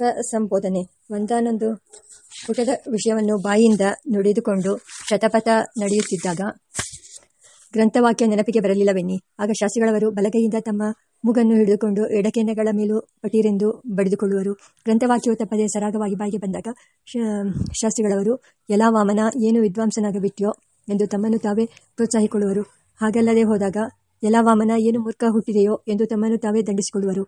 ಸ್ವಸಂಬೋಧನೆ ಒಂದಾನೊಂದು ಪುಟದ ವಿಷಯವನ್ನು ಬಾಯಿಯಿಂದ ನುಡಿದುಕೊಂಡು ಶತಪಥ ನಡೆಯುತ್ತಿದ್ದಾಗ, ಗ್ರಂಥವಾಕ್ಯ ನೆನಪಿಗೆ ಬರಲಿಲ್ಲವೆನ್ನಿ. ಆಗ ಶಾಸ್ತ್ರಿಗಳವರು ಬಲಗೈಯಿಂದ ತಮ್ಮ ಮೂಗನ್ನು ಹಿಡಿದುಕೊಂಡು ಎಡಕೆನೆಗಳ ಮೇಲೂ ಪಟೀರೆಂದು ಬಡಿದುಕೊಳ್ಳುವರು. ಗ್ರಂಥವಾಕ್ಯವು ತಪ್ಪದೆ ಸರಾಗವಾಗಿ ಬಾಯಿಗೆ ಬಂದಾಗ ಶಾಸ್ತ್ರಿಗಳವರು ಎಲ್ಲ ವಾಮನ, ಏನು ವಿದ್ವಾಂಸನಾಗಬಿಟ್ಯೋ ಎಂದು ತಮ್ಮನ್ನು ತಾವೇ ಪ್ರೋತ್ಸಾಹಿಕೊಳ್ಳುವರು. ಹಾಗಲ್ಲದೆ ಹೋದಾಗ ಎಲ್ಲ ವಾಮನ, ಏನು ಮೂರ್ಖ ಹುಟ್ಟಿದೆಯೋ? ಎಂದು ತಮ್ಮನ್ನು ತಾವೇ ದಂಡಿಸಿಕೊಳ್ಳುವರು.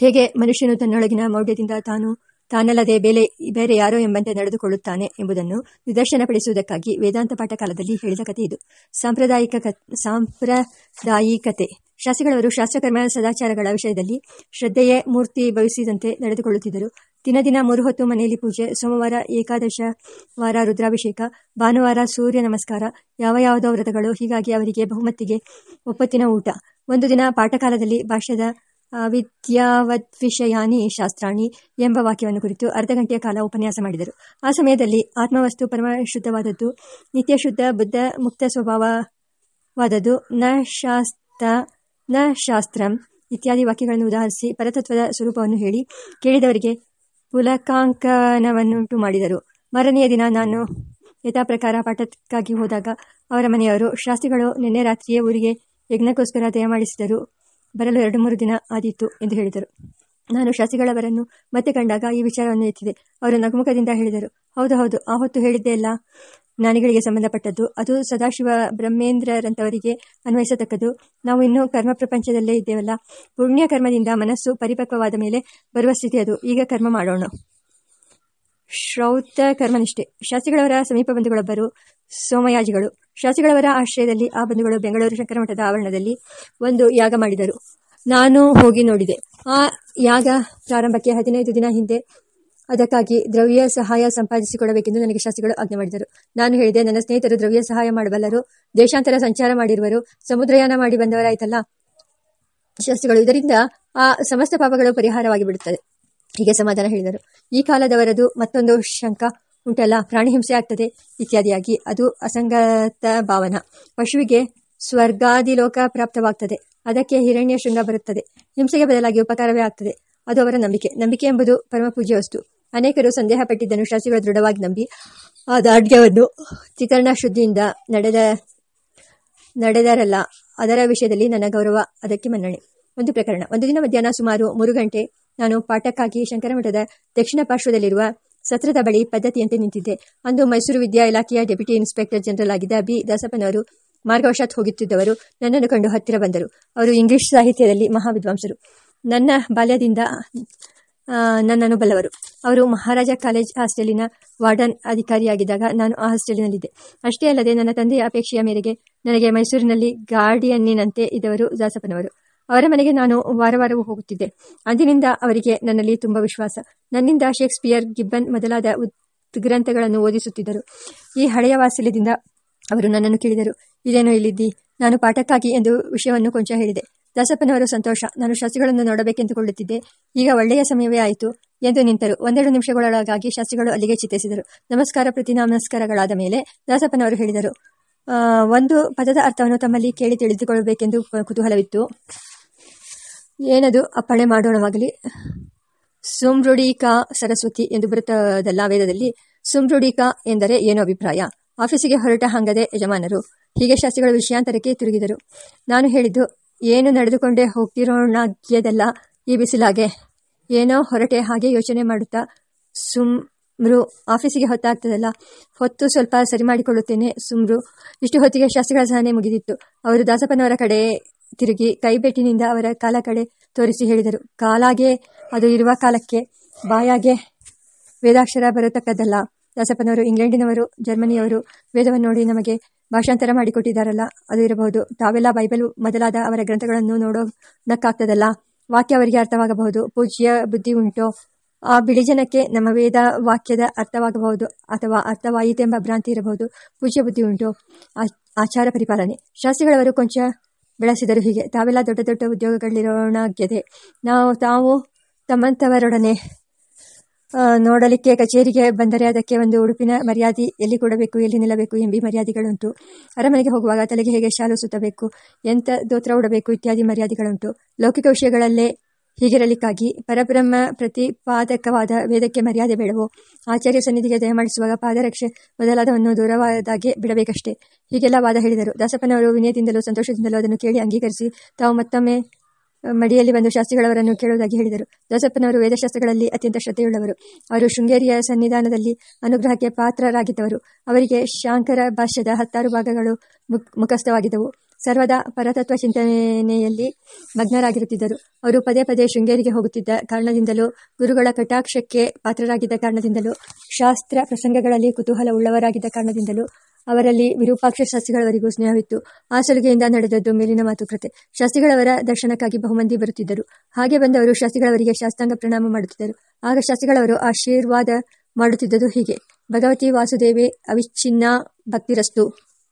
ಹೇಗೆ ಮನುಷ್ಯನು ತನ್ನೊಳಗಿನ ಮೌಢ್ಯದಿಂದ ತಾನು ತಾನಲ್ಲದೆ ಬೇಲೆ, ಬೇರೆ ಯಾರೋ ಎಂಬಂತೆ ನಡೆದುಕೊಳ್ಳುತ್ತಾನೆ ಎಂಬುದನ್ನು ನಿದರ್ಶನಪಡಿಸುವುದಕ್ಕಾಗಿ ವೇದಾಂತ ಪಾಠ ಕಾಲದಲ್ಲಿ ಹೇಳಿದ ಕಥೆ ಇದು. ಸಾಂಪ್ರದಾಯಿಕ ಸಾಂಪ್ರದಾಯಿಕತೆ. ಶಾಸ್ತ್ರಿಗಳವರು ಶಾಸ್ತ್ರಕರ್ಮ ಸದಾಚಾರಗಳ ವಿಷಯದಲ್ಲಿ ಶ್ರದ್ಧೆಯೇ ಮೂರ್ತಿ ಭವಿಸಿದಂತೆ ನಡೆದುಕೊಳ್ಳುತ್ತಿದ್ದರು. ದಿನ ದಿನ ಮೂರು ಹೊತ್ತು ಮನೆಯಲ್ಲಿ ಪೂಜೆ, ಸೋಮವಾರ ಏಕಾದಶ ವಾರ ರುದ್ರಾಭಿಷೇಕ, ಭಾನುವಾರ ಸೂರ್ಯ ನಮಸ್ಕಾರ, ಯಾವ ಯಾವುದೋ ವ್ರತಗಳು, ಹೀಗಾಗಿ ಅವರಿಗೆ ಬಹುಮತ್ತಿಗೆ ಒಪ್ಪತ್ತಿನ ಊಟ. ಒಂದು ದಿನ ಪಾಠಕಾಲದಲ್ಲಿ ಭಾಷ್ಯದ ವಿದ್ಯಾವದ್ವಿಷಯಾನಿ ಶಾಸ್ತ್ರಾಣಿ ಎಂಬ ವಾಕ್ಯವನ್ನು ಕುರಿತು ಅರ್ಧ ಗಂಟೆಯ ಕಾಲ ಉಪನ್ಯಾಸ ಮಾಡಿದರು. ಆ ಸಮಯದಲ್ಲಿ ಆತ್ಮವಸ್ತು ಪರಮ ಶುದ್ಧವಾದದ್ದು ನಿತ್ಯ ಶುದ್ಧ ಬುದ್ಧ ಮುಕ್ತ ಸ್ವಭಾವವಾದದ್ದು, ನ ಶಾಸ್ತ್ರ ನ ಶಾಸ್ತ್ರಂ ಇತ್ಯಾದಿ ವಾಕ್ಯಗಳನ್ನು ಉದಾಹರಿಸಿ ಪರತತ್ವದ ಸ್ವರೂಪವನ್ನು ಹೇಳಿ ಕೇಳಿದವರಿಗೆ ಪುಲಕಾಂಕನವನ್ನುಂಟು ಮಾಡಿದರು. ಮರನೆಯ ದಿನ ನಾನು ಯಥಾ ಪ್ರಕಾರ ಪಾಠಕ್ಕಾಗಿ ಹೋದಾಗ ಅವರ ಮನೆಯವರು ಶಾಸ್ತ್ರಿಗಳು ನಿನ್ನೆ ರಾತ್ರಿಯೇ ಊರಿಗೆ ಯಜ್ಞಕ್ಕೋಸ್ಕರ ದಯಮಾಡಿಸಿದರು ಬರಲು ಎರಡು ಮೂರು ದಿನ ಆದೀತು ಎಂದು ಹೇಳಿದರು. ನಾನು ಶಾಸಿಗಳವರನ್ನು ಮತ್ತೆ ಕಂಡಾಗ ಈ ವಿಚಾರವನ್ನು ಎತ್ತಿದೆ. ಅವರು ನಗುಮುಖದಿಂದ ಹೇಳಿದರು, ಹೌದು ಹೌದು, ಆ ಹೊತ್ತು ಹೇಳಿದ್ದೆ ಅಲ್ಲ. ಜ್ಞಾನಿಗಳಿಗೆ ಸಂಬಂಧಪಟ್ಟದ್ದು, ಅದು ಸದಾಶಿವ ಬ್ರಹ್ಮೇಂದ್ರರಂತವರಿಗೆ ಅನ್ವಯಿಸತಕ್ಕದ್ದು. ನಾವು ಇನ್ನೂ ಕರ್ಮ ಪ್ರಪಂಚದಲ್ಲೇ ಇದ್ದೇವಲ್ಲ. ಪುಣ್ಯ ಕರ್ಮದಿಂದ ಮನಸ್ಸು ಪರಿಪಕ್ವವಾದ ಮೇಲೆ ಬರುವ ಸ್ಥಿತಿ ಅದು. ಈಗ ಕರ್ಮ ಮಾಡೋಣ. ಶ್ರೌತ ಕರ್ಮನಿಷ್ಠೆ. ಶಾಸ್ತ್ರಿಗಳವರ ಸಮೀಪ ಬಂಧುಗಳೊಬ್ಬರು, ಸೋಮಯಾಜಿಗಳು. ಶಾಸ್ತ್ರಿಗಳವರ ಆಶ್ರಯದಲ್ಲಿ ಆ ಬಂಧುಗಳು ಬೆಂಗಳೂರು ಶಂಕರಮಠದ ಆವರಣದಲ್ಲಿ ಒಂದು ಯಾಗ ಮಾಡಿದರು. ನಾನು ಹೋಗಿ ನೋಡಿದೆ. ಆ ಯಾಗ ಪ್ರಾರಂಭಕ್ಕೆ ಹದಿನೈದು ದಿನ ಹಿಂದೆ ಅದಕ್ಕಾಗಿ ದ್ರವ್ಯ ಸಹಾಯ ಸಂಪಾದಿಸಿಕೊಡಬೇಕೆಂದು ನನಗೆ ಶಾಸ್ತ್ರಿಗಳು ಆಜ್ಞೆ ಮಾಡಿದರು. ನಾನು ಹೇಳಿದೆ, ನನ್ನ ಸ್ನೇಹಿತರು ದ್ರವ್ಯ ಸಹಾಯ ಮಾಡಬಲ್ಲರು, ದೇಶಾಂತರ ಸಂಚಾರ ಮಾಡಿರುವರು, ಸಮುದ್ರಯಾನ ಮಾಡಿ ಬಂದವರಾಯ್ತಲ್ಲ? ಶಾಸ್ತ್ರಿಗಳು, ಇದರಿಂದ ಆ ಸಮಸ್ತ ಪಾಪಗಳು ಪರಿಹಾರವಾಗಿ ಬಿಡುತ್ತದೆ ಹೀಗೆ ಸಮಾಧಾನ ಹೇಳಿದರು. ಈ ಕಾಲದವರದು ಮತ್ತೊಂದು ಶಂಕ ಉಂಟಲ್ಲ? ಪ್ರಾಣಿ ಹಿಂಸೆ ಆಗ್ತದೆ ಇತ್ಯಾದಿಯಾಗಿ. ಅದು ಅಸಂಗತ ಭಾವನ. ಪಶುವಿಗೆ ಸ್ವರ್ಗಾದಿಲೋಕ ಪ್ರಾಪ್ತವಾಗ್ತದೆ. ಅದಕ್ಕೆ ಹಿರಣ್ಯ ಶೃಂಗ ಬರುತ್ತದೆ. ಹಿಂಸೆಗೆ ಬದಲಾಗಿ ಉಪಕಾರವೇ ಆಗ್ತದೆ. ಅದು ಅವರ ನಂಬಿಕೆ. ನಂಬಿಕೆ ಎಂಬುದು ಪರಮ ಪೂಜ್ಯ ವಸ್ತು ಅನೇಕರು ಸಂದೇಹ ಪಟ್ಟಿದ್ದನ್ನು ಶಾಸ್ತ್ರಿಗಳು ದೃಢವಾಗಿ ನಂಬಿ ಆ ದಾಢ್ಯವನ್ನು ಚಿತ್ರಣ ಶುದ್ಧಿಯಿಂದ ನಡೆದ, ನಡೆದರಲ್ಲ, ಅದರ ವಿಷಯದಲ್ಲಿ ನನ್ನ ಗೌರವ. ಅದಕ್ಕೆ ಮನ್ನಣೆ. ಒಂದು ಪ್ರಕರಣ. ಒಂದು ದಿನ ಮಧ್ಯಾಹ್ನ ಸುಮಾರು ಮೂರು ಗಂಟೆ ನಾನು ಪಾಠಕ್ಕಾಗಿ ಶಂಕರಮಠದ ದಕ್ಷಿಣ ಪಾರ್ಶ್ವದಲ್ಲಿರುವ ಸತ್ರದ ಬಳಿ ಪದ್ಧತಿಯಂತೆ ನಿಂತಿದ್ದೆ. ಅಂದು ಮೈಸೂರು ವಿದ್ಯಾ ಇಲಾಖೆಯ ಡೆಪ್ಯೂಟಿ ಇನ್ಸ್ಪೆಕ್ಟರ್ ಜನರಲ್ ಆಗಿದ್ದ ಬಿ. ದಾಸಪ್ಪನವರು ಮಾರ್ಗವಶಾತ್ ಹೋಗುತ್ತಿದ್ದವರು ನನ್ನನ್ನು ಕಂಡು ಹತ್ತಿರ ಬಂದರು. ಅವರು ಇಂಗ್ಲಿಷ್ ಸಾಹಿತ್ಯದಲ್ಲಿ ಮಹಾವಿದ್ವಾಂಸರು. ನನ್ನ ಬಾಲ್ಯದಿಂದ ನನ್ನನ್ನು ಬಲ್ಲವರು. ಅವರು ಮಹಾರಾಜ ಕಾಲೇಜ್ ಹಾಸ್ಟೆಲಿನ ವಾರ್ಡನ್ ಅಧಿಕಾರಿಯಾಗಿದ್ದಾಗ ನಾನು ಆ ಹಾಸ್ಟೆಲಿನಲ್ಲಿದ್ದೆ. ಅಷ್ಟೇ ಅಲ್ಲದೆ ನನ್ನ ತಂದೆಯ ಅಪೇಕ್ಷೆಯ ಮೇರೆಗೆ ನನಗೆ ಮೈಸೂರಿನಲ್ಲಿ ಗಾರ್ಡಿಯನ್ನಿನಂತೆ ಇದ್ದವರು ದಾಸಪ್ಪನವರು. ಅವರ ಮನೆಗೆ ನಾನು ವಾರ ವಾರವೂ ಹೋಗುತ್ತಿದ್ದೆ. ಅಂದಿನಿಂದ ಅವರಿಗೆ ನನ್ನಲ್ಲಿ ತುಂಬ ವಿಶ್ವಾಸ. ನನ್ನಿಂದ ಶೇಕ್ಸ್ಪಿಯರ್, ಗಿಬ್ಬನ್ ಮೊದಲಾದ ಗ್ರಂಥಗಳನ್ನು ಓದಿಸುತ್ತಿದ್ದರು. ಈ ಹಳೆಯ ವಾತ್ಸಲ್ಯದಿಂದ ಅವರು ನನ್ನನ್ನು ಕೇಳಿದರು. ಇದೇನೋ ಇಲ್ಲಿದ್ದಿ ನಾನು ಪಾಠಕ್ಕಾಗಿ ಎಂದು ವಿಷಯವನ್ನು ಕೊಂಚ ಹೇಳಿದೆ. ದಾಸಪ್ಪನವರು ಸಂತೋಷ. ನಾನು ಶಾಸ್ತ್ರಿಗಳನ್ನು ನೋಡಬೇಕೆಂದುಕೊಳ್ಳುತ್ತಿದ್ದೆ. ಈಗ ಒಳ್ಳೆಯ ಸಮಯವೇ ಆಯಿತು ಎಂದು ನಿಂತರು. ಒಂದೆರಡು ನಿಮಿಷಗಳೊಳಗಾಗಿ ಶಾಸ್ತ್ರಿಗಳು ಅಲ್ಲಿಗೆ ಚಿತ್ತಿಸಿದರು. ನಮಸ್ಕಾರ ಪ್ರತಿ, ನಮಸ್ಕಾರಗಳಾದ ಮೇಲೆ ದಾಸಪ್ಪನವರು ಹೇಳಿದರು ಒಂದು ಪದದ ಅರ್ಥವನ್ನು ತಮ್ಮಲ್ಲಿ ಕೇಳಿ ತಿಳಿದುಕೊಳ್ಳಬೇಕೆಂದು ಕುತೂಹಲವಿತ್ತು. ಏನದು? ಅಪ್ಪಣೆ ಮಾಡೋಣವಾಗಲಿ. ಸುಮ್ರುಡಿಕಾ ಸರಸ್ವತಿ ಎಂದು ಬರುತ್ತದಲ್ಲ ವೇದದಲ್ಲಿ. ಸುಮ್ರುಡಿಕಾ ಎಂದರೆ ಏನು ಅಭಿಪ್ರಾಯ. ಆಫೀಸಿಗೆ ಹೊರಟ ಹಂಗದೆ ಯಜಮಾನರು. ಹೀಗೆ ಶಾಸ್ತ್ರಿಗಳ ವಿಷಯಾಂತರಕ್ಕೆ ತಿರುಗಿದರು. ನಾನು ಹೇಳಿದ್ದು, ಏನು ನಡೆದುಕೊಂಡೇ ಹೋಗ್ತಿರೋಣಾಗ್ಯದಲ್ಲ ಈ ಬಿಸಿಲಾಗೆ. ಏನೋ ಹೊರಟೆ ಹಾಗೆ ಯೋಚನೆ ಮಾಡುತ್ತಾ, ಸುಮ್ರು ಆಫೀಸಿಗೆ ಹೊತ್ತಾಗ್ತದಲ್ಲ. ಹೊತ್ತು ಸ್ವಲ್ಪ ಸರಿ ಮಾಡಿಕೊಳ್ಳುತ್ತೇನೆ, ಸುಮ್ರು. ಇಷ್ಟು ಹೊತ್ತಿಗೆ ಶಾಸ್ತ್ರಿಗಳ ಸಹನೆ ಮುಗಿದಿತ್ತು. ಅವರು ದಾಸಪ್ಪನವರ ಕಡೆ ತಿರುಗಿ ಕೈಬೆಟ್ಟಿನಿಂದ ಅವರ ಕಾಲ ಕಡೆ ತೋರಿಸಿ ಹೇಳಿದರು. ಕಾಲಾಗೆ, ಅದು ಇರುವ ಕಾಲಕ್ಕೆ ಬಾಯಾಗೆ ವೇದಾಕ್ಷರ ಬರತಕ್ಕದ್ದಲ್ಲ. ದಾಸಪ್ಪನವರು ಇಂಗ್ಲೆಂಡಿನವರು, ಜರ್ಮನಿಯವರು ವೇದವನ್ನು ನೋಡಿ ನಮಗೆ ಭಾಷಾಂತರ ಮಾಡಿಕೊಟ್ಟಿದ್ದಾರಲ್ಲ. ಅದು ಇರಬಹುದು. ತಾವೆಲ್ಲ ಬೈಬಲ್ ಮೊದಲಾದ ಅವರ ಗ್ರಂಥಗಳನ್ನು ನೋಡೋದಕ್ಕಾಗ್ತದಲ್ಲ. ವಾಕ್ಯ ಅವರಿಗೆ ಅರ್ಥವಾಗಬಹುದು. ಪೂಜ್ಯ ಬುದ್ಧಿ ಉಂಟೋ. ಆ ಬಿಳಿ ಜನಕ್ಕೆ ನಮ್ಮ ವೇದ ವಾಕ್ಯದ ಅರ್ಥವಾಗಬಹುದು ಅಥವಾ ಅರ್ಥವಾಯಿತೆಂಬ ಭ್ರಾಂತಿ ಇರಬಹುದು. ಪೂಜ್ಯ ಬುದ್ಧಿ ಉಂಟು. ಆಚಾರ ಪರಿಪಾಲನೆ. ಶಾಸ್ತ್ರಿಗಳವರು ಕೊಂಚ ಬೆಳೆಸಿದರು. ಹೀಗೆ ತಾವೆಲ್ಲ ದೊಡ್ಡ ದೊಡ್ಡ ಉದ್ಯೋಗಗಳಿರೋಣಾಗ್ಯದೆ ನಾವು ತಾವು ತಮ್ಮಂಥವರೊಡನೆ ನೋಡಲಿಕ್ಕೆ, ಕಚೇರಿಗೆ ಬಂದರೆ ಅದಕ್ಕೆ ಒಂದು ಉಡುಪಿನ ಮರ್ಯಾದೆ ಎಲ್ಲಿ ಕೊಡಬೇಕು, ಎಲ್ಲಿ ನಿಲ್ಲಬೇಕು ಎಂಬಿ ಮರ್ಯಾದೆಗಳುಂಟು. ಅರಮನೆಗೆ ಹೋಗುವಾಗ ತಲೆಗೆ ಹೇಗೆ ಶಾಲು ಸುತ್ತಬೇಕು ಎಂಥ ದೋತ್ರ ಉಡಬೇಕು ಇತ್ಯಾದಿ ಮರ್ಯಾದೆಗಳುಂಟು. ಲೌಕಿಕ ವಿಷಯಗಳಲ್ಲೇ ಹೀಗಿರಲಿಕ್ಕಾಗಿ ಪರಬ್ರಹ್ಮ ಪ್ರತಿಪಾದಕವಾದ ವೇದಕ್ಕೆ ಮರ್ಯಾದೆ ಬೇಡವು, ಆಚಾರ್ಯ ಸನ್ನಿಧಿಗೆ ದಯಮಾಡಿಸುವಾಗ ಪಾದರಕ್ಷೆ ಮೊದಲಾದವನ್ನು ದೂರವಾದಾಗೆ ಬಿಡಬೇಕಷ್ಟೇ. ಹೀಗೆಲ್ಲ ವಾದ ಹೇಳಿದರು. ದಾಸಪ್ಪನವರು ವಿನಯದಿಂದಲೂ ಸಂತೋಷದಿಂದಲೂ ಅದನ್ನು ಕೇಳಿ ಅಂಗೀಕರಿಸಿ ತಾವು ಮತ್ತೊಮ್ಮೆ ಮಡಿಯಲ್ಲಿ ಬಂದು ಶಾಸ್ತ್ರಿಗಳವರನ್ನು ಕೇಳುವುದಾಗಿ ಹೇಳಿದರು. ದಾಸಪ್ಪನವರು ವೇದಶಾಸ್ತ್ರಗಳಲ್ಲಿ ಅತ್ಯಂತ ಶ್ರದ್ಧೆಯುಳ್ಳವರು. ಅವರು ಶೃಂಗೇರಿಯ ಸನ್ನಿಧಾನದಲ್ಲಿ ಅನುಗ್ರಹಕ್ಕೆ ಪಾತ್ರರಾಗಿದ್ದವರು. ಅವರಿಗೆ ಶಾಂಕರ ಭಾಷ್ಯದ ಹತ್ತಾರು ಭಾಗಗಳು ಮುಖ ಮುಖಸ್ಥವಾಗಿದ್ದವು. ಸರ್ವದಾ ಪರತತ್ವ ಚಿಂತನೆಯಲ್ಲಿ ಮಗ್ನರಾಗಿರುತ್ತಿದ್ದರು. ಅವರು ಪದೇ ಪದೇ ಶೃಂಗೇರಿಗೆ ಹೋಗುತ್ತಿದ್ದ ಕಾರಣದಿಂದಲೂ, ಗುರುಗಳ ಕಟಾಕ್ಷಕ್ಕೆ ಪಾತ್ರರಾಗಿದ್ದ ಕಾರಣದಿಂದಲೂ, ಶಾಸ್ತ್ರ ಪ್ರಸಂಗಗಳಲ್ಲಿ ಕುತೂಹಲ ಉಳ್ಳವರಾಗಿದ್ದ ಕಾರಣದಿಂದಲೂ ಅವರಲ್ಲಿ ವಿರೂಪಾಕ್ಷ ಶಾಸ್ತ್ರಿಗಳವರಿಗೂ ಸ್ನೇಹವಿತ್ತು. ಆ ಸಲುಗೆಯಿಂದ ನಡೆದದ್ದು ಮೇಲಿನ ಮಾತುಕತೆ ಶಾಸ್ತ್ರಿಗಳವರ ದರ್ಶನಕ್ಕಾಗಿ ಬಹುಮಂದಿ ಬರುತ್ತಿದ್ದರು. ಹಾಗೆ ಬಂದವರು ಶಾಸ್ತ್ರಿಗಳವರಿಗೆ ಶಾಸ್ತ್ರಾಂಗ ಪ್ರಣಾಮ ಮಾಡುತ್ತಿದ್ದರು. ಆಗ ಶಾಸ್ತ್ರಿಗಳವರು ಆಶೀರ್ವಾದ ಮಾಡುತ್ತಿದ್ದುದು ಹೀಗೆ. ಭಗವತಿ ವಾಸುದೇವಿ ಅವಿಚ್ಛಿನ್ನ ಭಕ್ತಿರಸ್ತು.